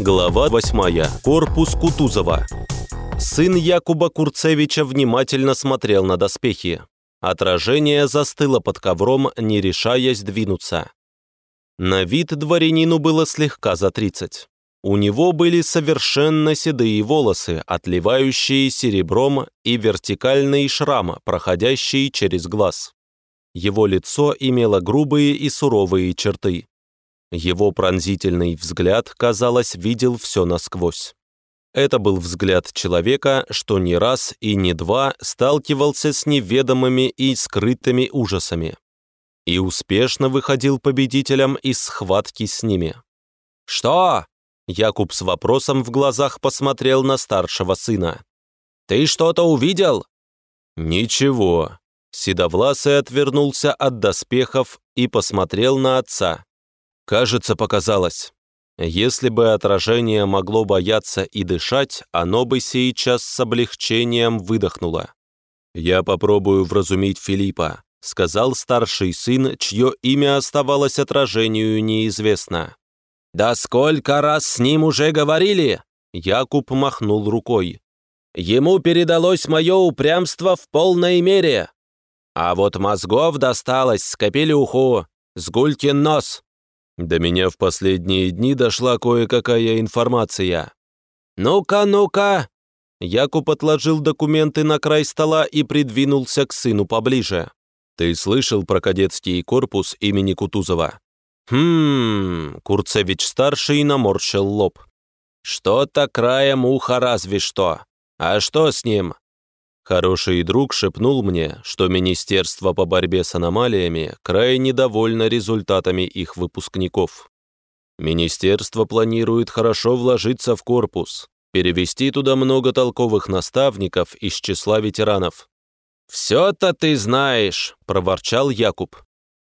Глава 8. Корпус Кутузова. Сын Якуба Курцевича внимательно смотрел на доспехи. Отражение застыло под ковром, не решаясь двинуться. На вид дворянину было слегка за 30. У него были совершенно седые волосы, отливающие серебром и вертикальные шрамы, проходящие через глаз. Его лицо имело грубые и суровые черты. Его пронзительный взгляд, казалось, видел все насквозь. Это был взгляд человека, что не раз и не два сталкивался с неведомыми и скрытыми ужасами и успешно выходил победителем из схватки с ними. «Что?» Якуб с вопросом в глазах посмотрел на старшего сына. «Ты что-то увидел?» «Ничего». Седовласый отвернулся от доспехов и посмотрел на отца. Кажется, показалось. Если бы отражение могло бояться и дышать, оно бы сейчас с облегчением выдохнуло. «Я попробую вразумить Филиппа», — сказал старший сын, чье имя оставалось отражению неизвестно. «Да сколько раз с ним уже говорили!» Якуб махнул рукой. «Ему передалось мое упрямство в полной мере. А вот мозгов досталось с капелюху, с гулькин нос. До меня в последние дни дошла кое-какая информация. «Ну-ка, ну-ка!» Якуб отложил документы на край стола и придвинулся к сыну поближе. «Ты слышал про кадетский корпус имени Кутузова?» «Хм...» Курцевич-старший наморщил лоб. «Что-то краем уха разве что. А что с ним?» Хороший друг шепнул мне, что Министерство по борьбе с аномалиями крайне довольно результатами их выпускников. Министерство планирует хорошо вложиться в корпус, перевести туда много толковых наставников из числа ветеранов. «Все-то ты знаешь», — проворчал Якуб.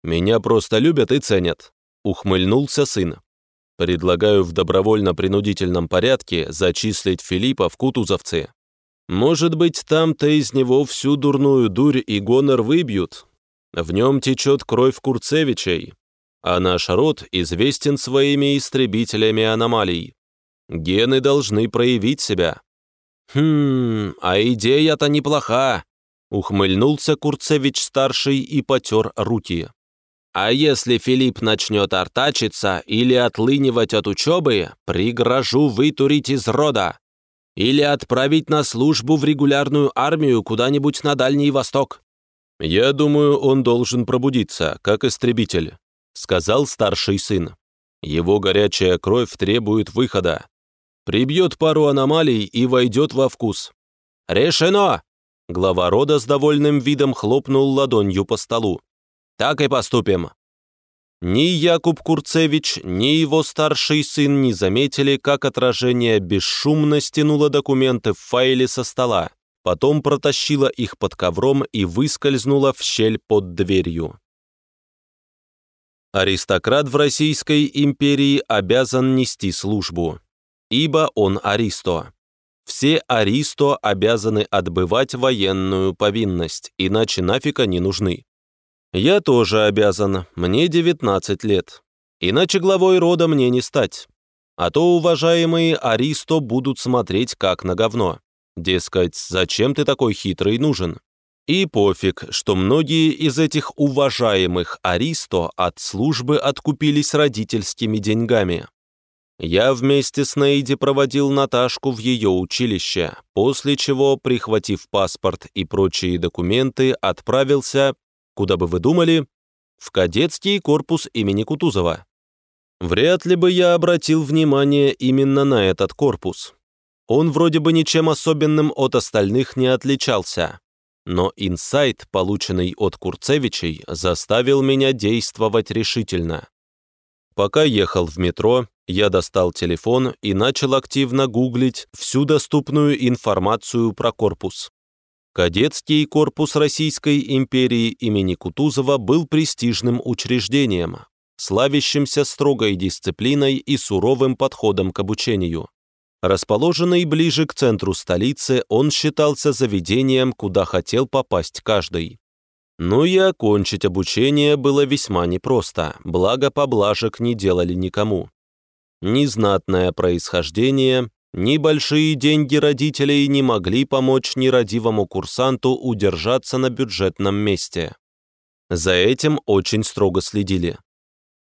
«Меня просто любят и ценят», — ухмыльнулся сын. «Предлагаю в добровольно-принудительном порядке зачислить Филиппа в кутузовцы. Может быть, там-то из него всю дурную дурь и гонор выбьют. В нем течет кровь Курцевичей, а наш род известен своими истребителями аномалий. Гены должны проявить себя. «Хм, а идея-то неплоха», — ухмыльнулся Курцевич-старший и потер руки. «А если Филипп начнет артачиться или отлынивать от учебы, пригрожу вытурить из рода. Или отправить на службу в регулярную армию куда-нибудь на Дальний Восток. Я думаю, он должен пробудиться, как истребитель, сказал старший сын. Его горячая кровь требует выхода. Прибьет пару аномалий и войдет во вкус. Решено! Глава рода с довольным видом хлопнул ладонью по столу. Так и поступим. Ни Якуб Курцевич, ни его старший сын не заметили, как отражение бесшумно стянуло документы в файле со стола, потом протащило их под ковром и выскользнуло в щель под дверью. Аристократ в Российской империи обязан нести службу, ибо он аристо. Все аристо обязаны отбывать военную повинность, иначе нафиг они нужны. Я тоже обязан, мне 19 лет. Иначе главой рода мне не стать. А то уважаемые Аристо будут смотреть как на говно. Дескать, зачем ты такой хитрый нужен? И пофиг, что многие из этих уважаемых Аристо от службы откупились родительскими деньгами. Я вместе с Нейди проводил Наташку в ее училище, после чего, прихватив паспорт и прочие документы, отправился Куда бы вы думали? В кадетский корпус имени Кутузова. Вряд ли бы я обратил внимание именно на этот корпус. Он вроде бы ничем особенным от остальных не отличался. Но инсайт, полученный от Курцевичей, заставил меня действовать решительно. Пока ехал в метро, я достал телефон и начал активно гуглить всю доступную информацию про корпус. Кадетский корпус Российской империи имени Кутузова был престижным учреждением, славящимся строгой дисциплиной и суровым подходом к обучению. Расположенный ближе к центру столицы, он считался заведением, куда хотел попасть каждый. Но и окончить обучение было весьма непросто, благо поблажек не делали никому. ни происхождение, ни большие деньги родителей не могли помочь нерадивому курсанту удержаться на бюджетном месте. За этим очень строго следили.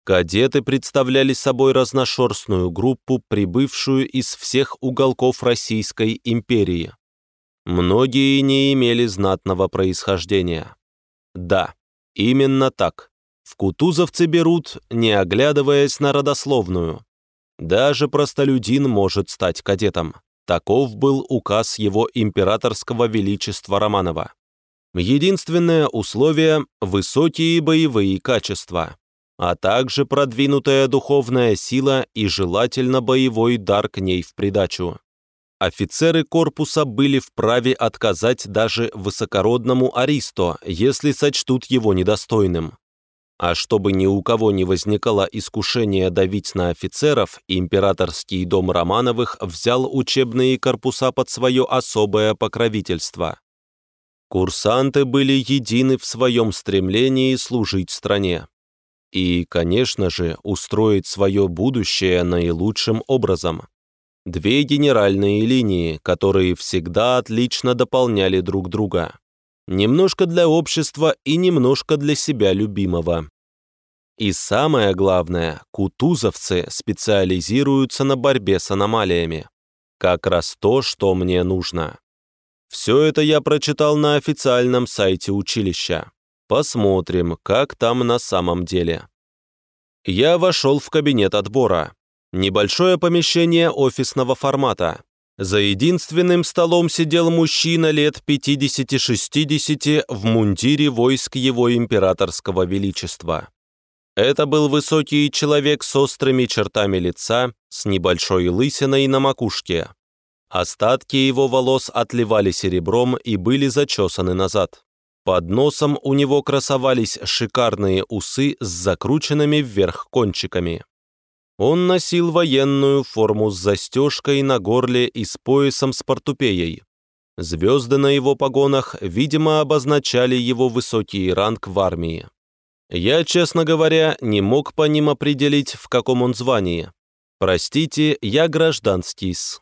Кадеты представляли собой разношерстную группу, прибывшую из всех уголков Российской империи. Многие не имели знатного происхождения. Да, именно так. В кутузовцы берут, не оглядываясь на родословную. Даже простолюдин может стать кадетом. Таков был указ его императорского величества Романова. Единственное условие – высокие боевые качества, а также продвинутая духовная сила и желательно боевой дар к ней в придачу. Офицеры корпуса были вправе отказать даже высокородному аристо, если сочтут его недостойным. А чтобы ни у кого не возникало искушения давить на офицеров, императорский дом Романовых взял учебные корпуса под свое особое покровительство. Курсанты были едины в своем стремлении служить стране. И, конечно же, устроить свое будущее наилучшим образом. Две генеральные линии, которые всегда отлично дополняли друг друга. Немножко для общества и немножко для себя любимого. И самое главное, кутузовцы специализируются на борьбе с аномалиями. Как раз то, что мне нужно. Все это я прочитал на официальном сайте училища. Посмотрим, как там на самом деле. Я вошел в кабинет отбора. Небольшое помещение офисного формата. За единственным столом сидел мужчина лет 50-60 в мундире войск его императорского величества. Это был высокий человек с острыми чертами лица, с небольшой лысиной на макушке. Остатки его волос отливали серебром и были зачесаны назад. Под носом у него красовались шикарные усы с закрученными вверх кончиками. Он носил военную форму с застежкой на горле и с поясом с портупеей. Звезды на его погонах, видимо, обозначали его высокий ранг в армии. Я, честно говоря, не мог по ним определить, в каком он звании. Простите, я гражданский -с.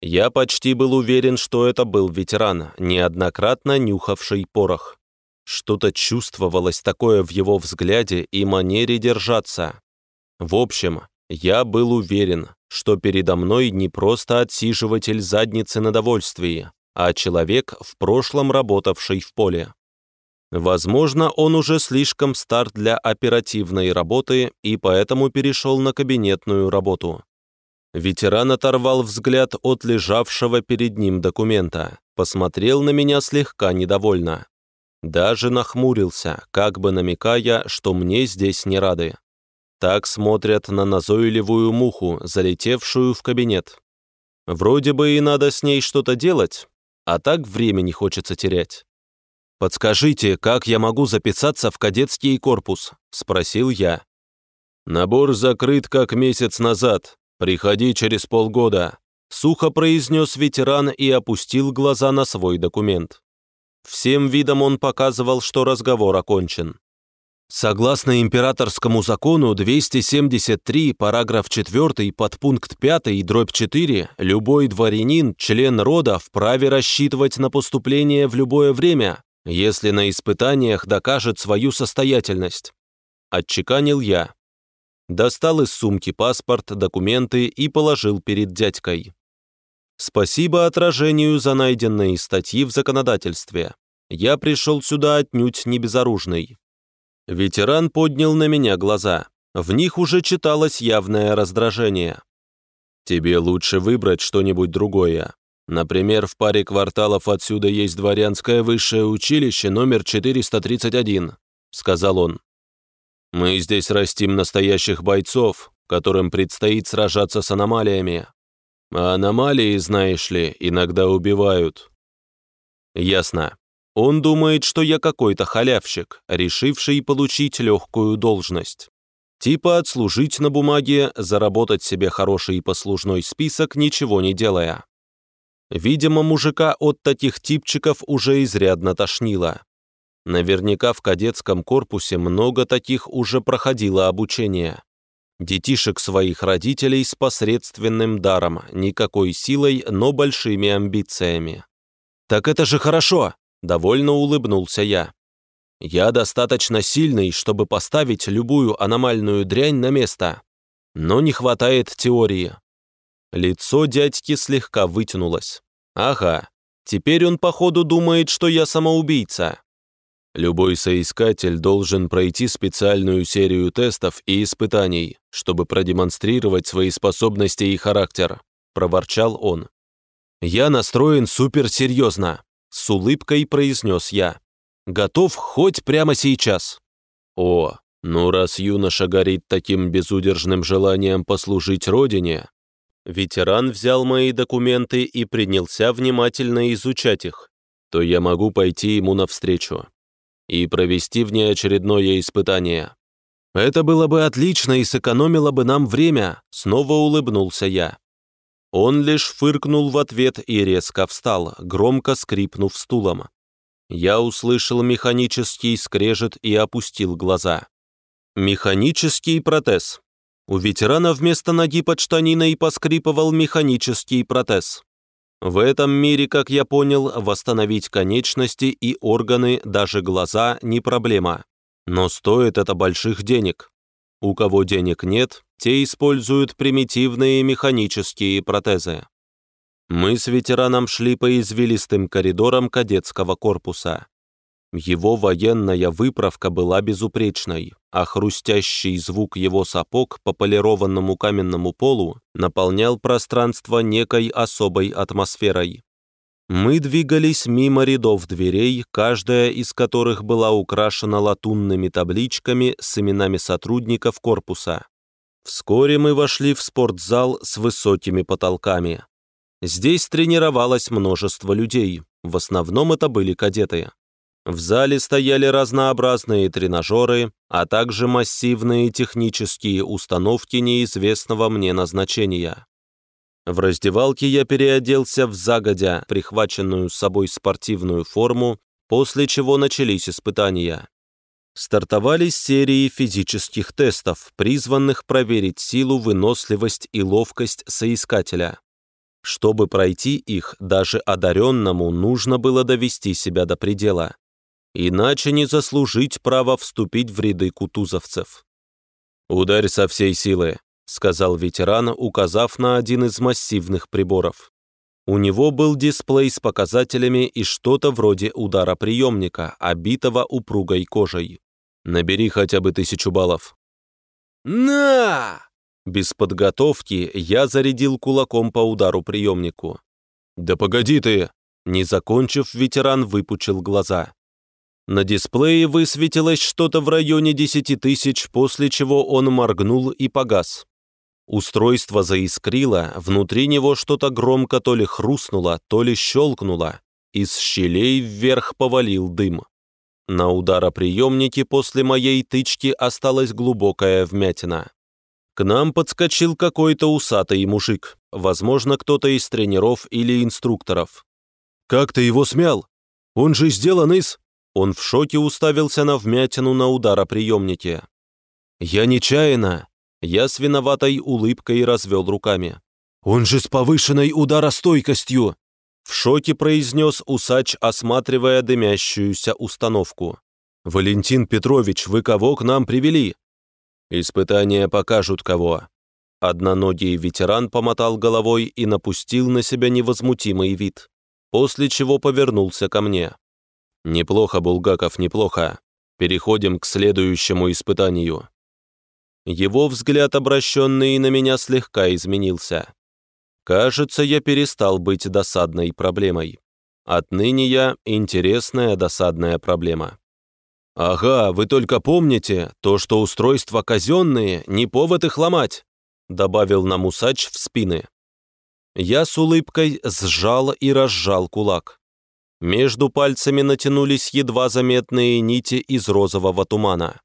Я почти был уверен, что это был ветеран, неоднократно нюхавший порох. Что-то чувствовалось такое в его взгляде и манере держаться. В общем, я был уверен, что передо мной не просто отсиживатель задницы на довольствии, а человек, в прошлом работавший в поле. Возможно, он уже слишком стар для оперативной работы и поэтому перешел на кабинетную работу. Ветеран оторвал взгляд от лежавшего перед ним документа, посмотрел на меня слегка недовольно. Даже нахмурился, как бы намекая, что мне здесь не рады. Так смотрят на назойливую муху, залетевшую в кабинет. Вроде бы и надо с ней что-то делать, а так времени хочется терять. «Подскажите, как я могу записаться в кадетский корпус?» – спросил я. «Набор закрыт как месяц назад. Приходи через полгода», – сухо произнес ветеран и опустил глаза на свой документ. Всем видом он показывал, что разговор окончен. Согласно императорскому закону 273, параграф 4, подпункт 5, дробь 4, любой дворянин, член рода, вправе рассчитывать на поступление в любое время, если на испытаниях докажет свою состоятельность. Отчеканил я. Достал из сумки паспорт, документы и положил перед дядькой. Спасибо отражению за найденные статьи в законодательстве. Я пришел сюда отнюдь не безоружный. Ветеран поднял на меня глаза. В них уже читалось явное раздражение. «Тебе лучше выбрать что-нибудь другое. Например, в паре кварталов отсюда есть дворянское высшее училище номер 431», — сказал он. «Мы здесь растим настоящих бойцов, которым предстоит сражаться с аномалиями. А аномалии, знаешь ли, иногда убивают». «Ясно. Он думает, что я какой-то халявщик, решивший получить легкую должность. Типа отслужить на бумаге, заработать себе хороший послужной список, ничего не делая. Видимо, мужика от таких типчиков уже изрядно тошнило. Наверняка в кадетском корпусе много таких уже проходило обучение. Детишек своих родителей с посредственным даром, никакой силой, но большими амбициями. «Так это же хорошо!» – довольно улыбнулся я. «Я достаточно сильный, чтобы поставить любую аномальную дрянь на место. Но не хватает теории». Лицо дядьки слегка вытянулось. «Ага, теперь он, походу, думает, что я самоубийца». Любой соискатель должен пройти специальную серию тестов и испытаний, чтобы продемонстрировать свои способности и характер», – проворчал он. «Я настроен суперсерьезно», – с улыбкой произнес я. «Готов хоть прямо сейчас». «О, ну раз юноша горит таким безудержным желанием послужить родине...» Ветеран взял мои документы и принялся внимательно изучать их, то я могу пойти ему навстречу и провести внеочередное испытание. Это было бы отлично и сэкономило бы нам время, снова улыбнулся я. Он лишь фыркнул в ответ и резко встал, громко скрипнув стулом. Я услышал механический скрежет и опустил глаза. Механический протез. У ветерана вместо ноги под штаниной поскрипывал механический протез. В этом мире, как я понял, восстановить конечности и органы, даже глаза, не проблема. Но стоит это больших денег. У кого денег нет, те используют примитивные механические протезы. Мы с ветераном шли по извилистым коридорам кадетского корпуса. Его военная выправка была безупречной, а хрустящий звук его сапог по полированному каменному полу наполнял пространство некой особой атмосферой. Мы двигались мимо рядов дверей, каждая из которых была украшена латунными табличками с именами сотрудников корпуса. Вскоре мы вошли в спортзал с высокими потолками. Здесь тренировалось множество людей, в основном это были кадеты. В зале стояли разнообразные тренажеры, а также массивные технические установки неизвестного мне назначения. В раздевалке я переоделся в загодя прихваченную с собой спортивную форму, после чего начались испытания. Стартовали серии физических тестов, призванных проверить силу, выносливость и ловкость соискателя. Чтобы пройти их, даже одаренному нужно было довести себя до предела иначе не заслужить право вступить в ряды кутузовцев. «Ударь со всей силы», — сказал ветеран, указав на один из массивных приборов. У него был дисплей с показателями и что-то вроде удара приемника, обитого упругой кожей. «Набери хотя бы тысячу баллов». «На!» Без подготовки я зарядил кулаком по удару приемнику. «Да погоди ты!» Не закончив, ветеран выпучил глаза. На дисплее высветилось что-то в районе 10 тысяч, после чего он моргнул и погас. Устройство заискрило, внутри него что-то громко то ли хрустнуло, то ли щелкнуло. Из щелей вверх повалил дым. На удароприемнике после моей тычки осталась глубокая вмятина. К нам подскочил какой-то усатый мужик, возможно, кто-то из тренеров или инструкторов. «Как ты его смял? Он же сделан из...» Он в шоке уставился на вмятину на удароприемнике. «Я нечаянно!» Я с виноватой улыбкой развел руками. «Он же с повышенной ударостойкостью!» В шоке произнес усач, осматривая дымящуюся установку. «Валентин Петрович, вы кого к нам привели?» «Испытания покажут кого». Одноногий ветеран помотал головой и напустил на себя невозмутимый вид, после чего повернулся ко мне. «Неплохо, Булгаков, неплохо. Переходим к следующему испытанию». Его взгляд, обращенный на меня, слегка изменился. Кажется, я перестал быть досадной проблемой. Отныне я интересная досадная проблема. «Ага, вы только помните, то, что устройства казенные, не повод их ломать», добавил нам усач в спины. Я с улыбкой сжал и разжал кулак. Между пальцами натянулись едва заметные нити из розового тумана.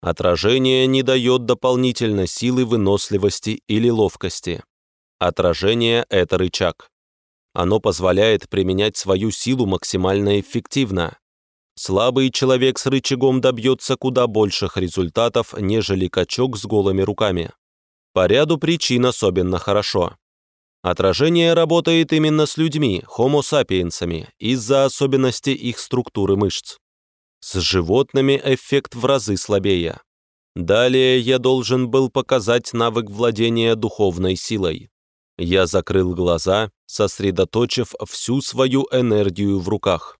Отражение не дает дополнительно силы выносливости или ловкости. Отражение — это рычаг. Оно позволяет применять свою силу максимально эффективно. Слабый человек с рычагом добьется куда больших результатов, нежели качок с голыми руками. По ряду причин особенно хорошо. Отражение работает именно с людьми, sapiensами, из-за особенностей их структуры мышц. С животными эффект в разы слабее. Далее я должен был показать навык владения духовной силой. Я закрыл глаза, сосредоточив всю свою энергию в руках.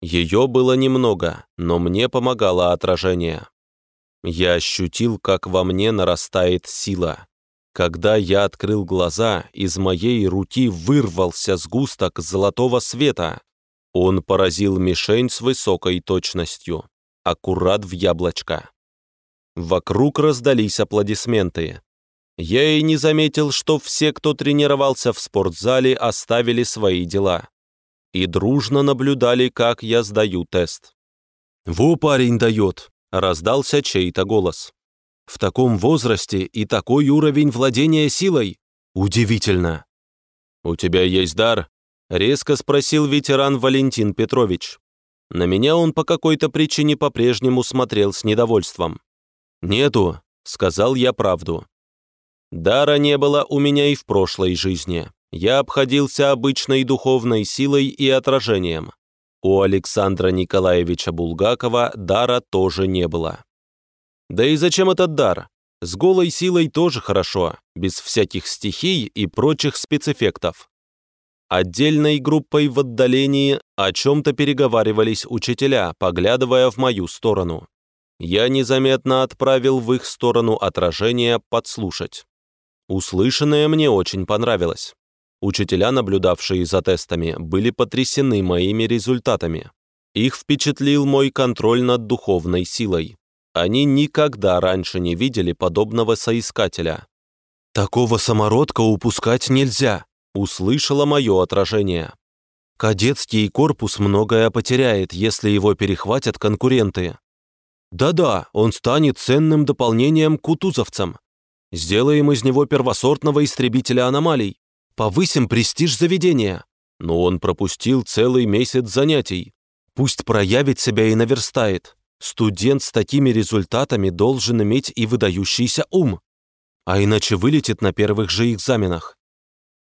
Ее было немного, но мне помогало отражение. Я ощутил, как во мне нарастает сила. Когда я открыл глаза, из моей руки вырвался сгусток золотого света. Он поразил мишень с высокой точностью, аккурат в яблочко. Вокруг раздались аплодисменты. Я и не заметил, что все, кто тренировался в спортзале, оставили свои дела. И дружно наблюдали, как я сдаю тест. «Во парень дает!» — раздался чей-то голос. «В таком возрасте и такой уровень владения силой? Удивительно!» «У тебя есть дар?» — резко спросил ветеран Валентин Петрович. На меня он по какой-то причине по-прежнему смотрел с недовольством. «Нету», — сказал я правду. Дара не было у меня и в прошлой жизни. Я обходился обычной духовной силой и отражением. У Александра Николаевича Булгакова дара тоже не было. Да и зачем этот дар? С голой силой тоже хорошо, без всяких стихий и прочих спецэффектов. Отдельной группой в отдалении о чем-то переговаривались учителя, поглядывая в мою сторону. Я незаметно отправил в их сторону отражение подслушать. Услышанное мне очень понравилось. Учителя, наблюдавшие за тестами, были потрясены моими результатами. Их впечатлил мой контроль над духовной силой. Они никогда раньше не видели подобного соискателя. «Такого самородка упускать нельзя», — услышало мое отражение. «Кадетский корпус многое потеряет, если его перехватят конкуренты». «Да-да, он станет ценным дополнением к кутузовцам. Сделаем из него первосортного истребителя аномалий. Повысим престиж заведения. Но он пропустил целый месяц занятий. Пусть проявит себя и наверстает. Студент с такими результатами должен иметь и выдающийся ум. А иначе вылетит на первых же экзаменах.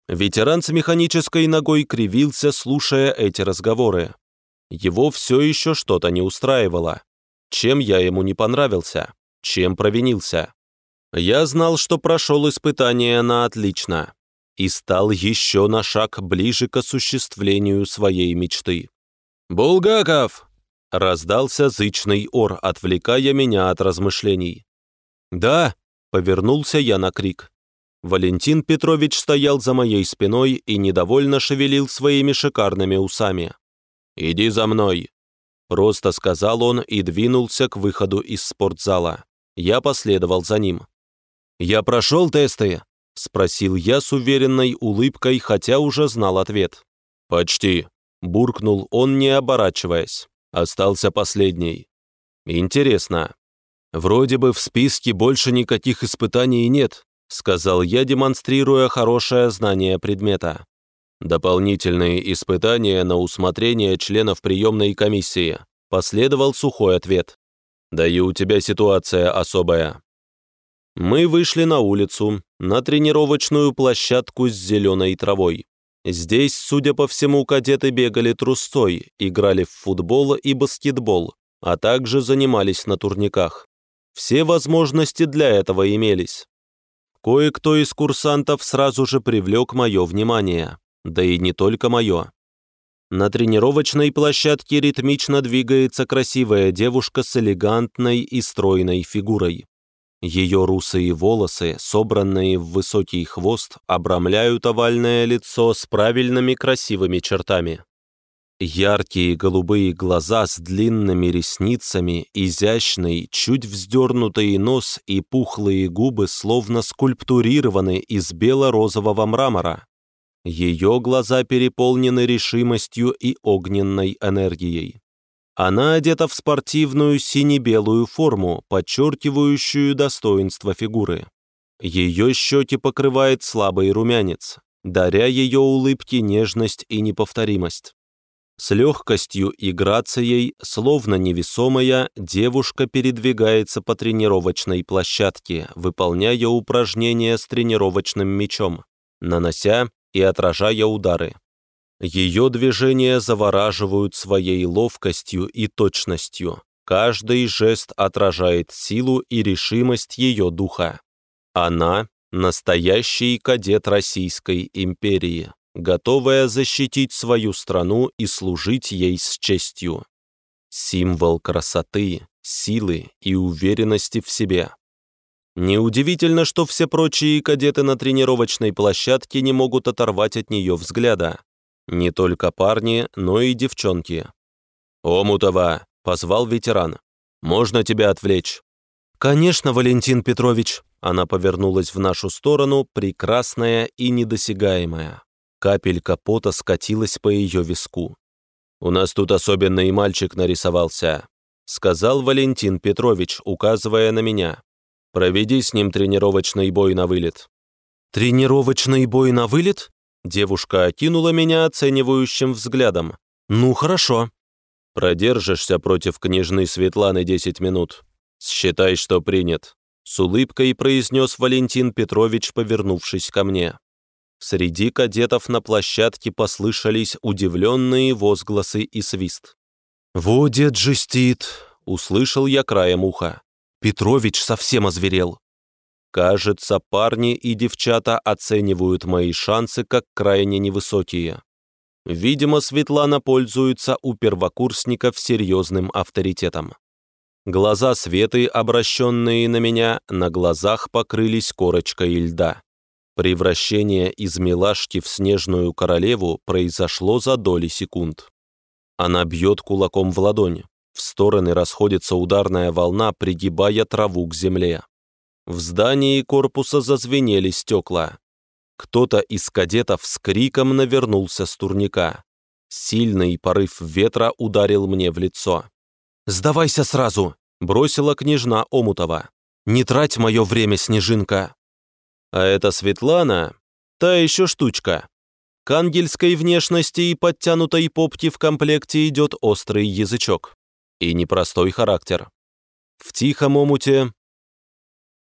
Ветеран с механической ногой кривился, слушая эти разговоры. Его все еще что-то не устраивало. Чем я ему не понравился? Чем провинился? Я знал, что прошел испытание на отлично и стал еще на шаг ближе к осуществлению своей мечты. «Булгаков!» — раздался зычный ор, отвлекая меня от размышлений. «Да!» — повернулся я на крик. Валентин Петрович стоял за моей спиной и недовольно шевелил своими шикарными усами. «Иди за мной!» Просто сказал он и двинулся к выходу из спортзала. Я последовал за ним. «Я прошел тесты?» — спросил я с уверенной улыбкой, хотя уже знал ответ. «Почти», — буркнул он, не оборачиваясь. Остался последний. «Интересно. Вроде бы в списке больше никаких испытаний нет», — сказал я, демонстрируя хорошее знание предмета. «Дополнительные испытания на усмотрение членов приемной комиссии», — последовал сухой ответ. «Да и у тебя ситуация особая. Мы вышли на улицу, на тренировочную площадку с зеленой травой. Здесь, судя по всему, кадеты бегали трусцой, играли в футбол и баскетбол, а также занимались на турниках. Все возможности для этого имелись. Кое-кто из курсантов сразу же привлек мое внимание, да и не только мое. На тренировочной площадке ритмично двигается красивая девушка с элегантной и стройной фигурой. Ее русые волосы, собранные в высокий хвост, обрамляют овальное лицо с правильными красивыми чертами. Яркие голубые глаза с длинными ресницами, изящный, чуть вздернутый нос и пухлые губы словно скульптурированы из бело-розового мрамора. Ее глаза переполнены решимостью и огненной энергией. Она одета в спортивную сине-белую форму, подчеркивающую достоинство фигуры. Ее щеки покрывает слабый румянец, даря ее улыбке нежность и неповторимость. С легкостью и грацией, словно невесомая, девушка передвигается по тренировочной площадке, выполняя упражнения с тренировочным мечом, нанося и отражая удары. Ее движения завораживают своей ловкостью и точностью. Каждый жест отражает силу и решимость ее духа. Она – настоящий кадет Российской империи, готовая защитить свою страну и служить ей с честью. Символ красоты, силы и уверенности в себе. Неудивительно, что все прочие кадеты на тренировочной площадке не могут оторвать от нее взгляда. Не только парни, но и девчонки. «Омутова!» — позвал ветеран. «Можно тебя отвлечь?» «Конечно, Валентин Петрович!» Она повернулась в нашу сторону, прекрасная и недосягаемая. Капелька пота скатилась по ее виску. «У нас тут особенный мальчик нарисовался», — сказал Валентин Петрович, указывая на меня. «Проведи с ним тренировочный бой на вылет». «Тренировочный бой на вылет?» Девушка окинула меня оценивающим взглядом. «Ну, хорошо». «Продержишься против княжны Светланы 10 минут. Считай, что принят», — с улыбкой произнес Валентин Петрович, повернувшись ко мне. Среди кадетов на площадке послышались удивленные возгласы и свист. «Во, дед жестит!» — услышал я краем уха. «Петрович совсем озверел». Кажется, парни и девчата оценивают мои шансы как крайне невысокие. Видимо, Светлана пользуется у первокурсников серьезным авторитетом. Глаза Светы, обращенные на меня, на глазах покрылись корочкой льда. Превращение из милашки в снежную королеву произошло за доли секунд. Она бьет кулаком в ладонь. В стороны расходится ударная волна, пригибая траву к земле. В здании корпуса зазвенели стекла. Кто-то из кадетов с криком навернулся с турника. Сильный порыв ветра ударил мне в лицо. «Сдавайся сразу!» – бросила княжна Омутова. «Не трать мое время, Снежинка!» А это Светлана, та еще штучка. К ангельской внешности и подтянутой попке в комплекте идет острый язычок. И непростой характер. В тихом омуте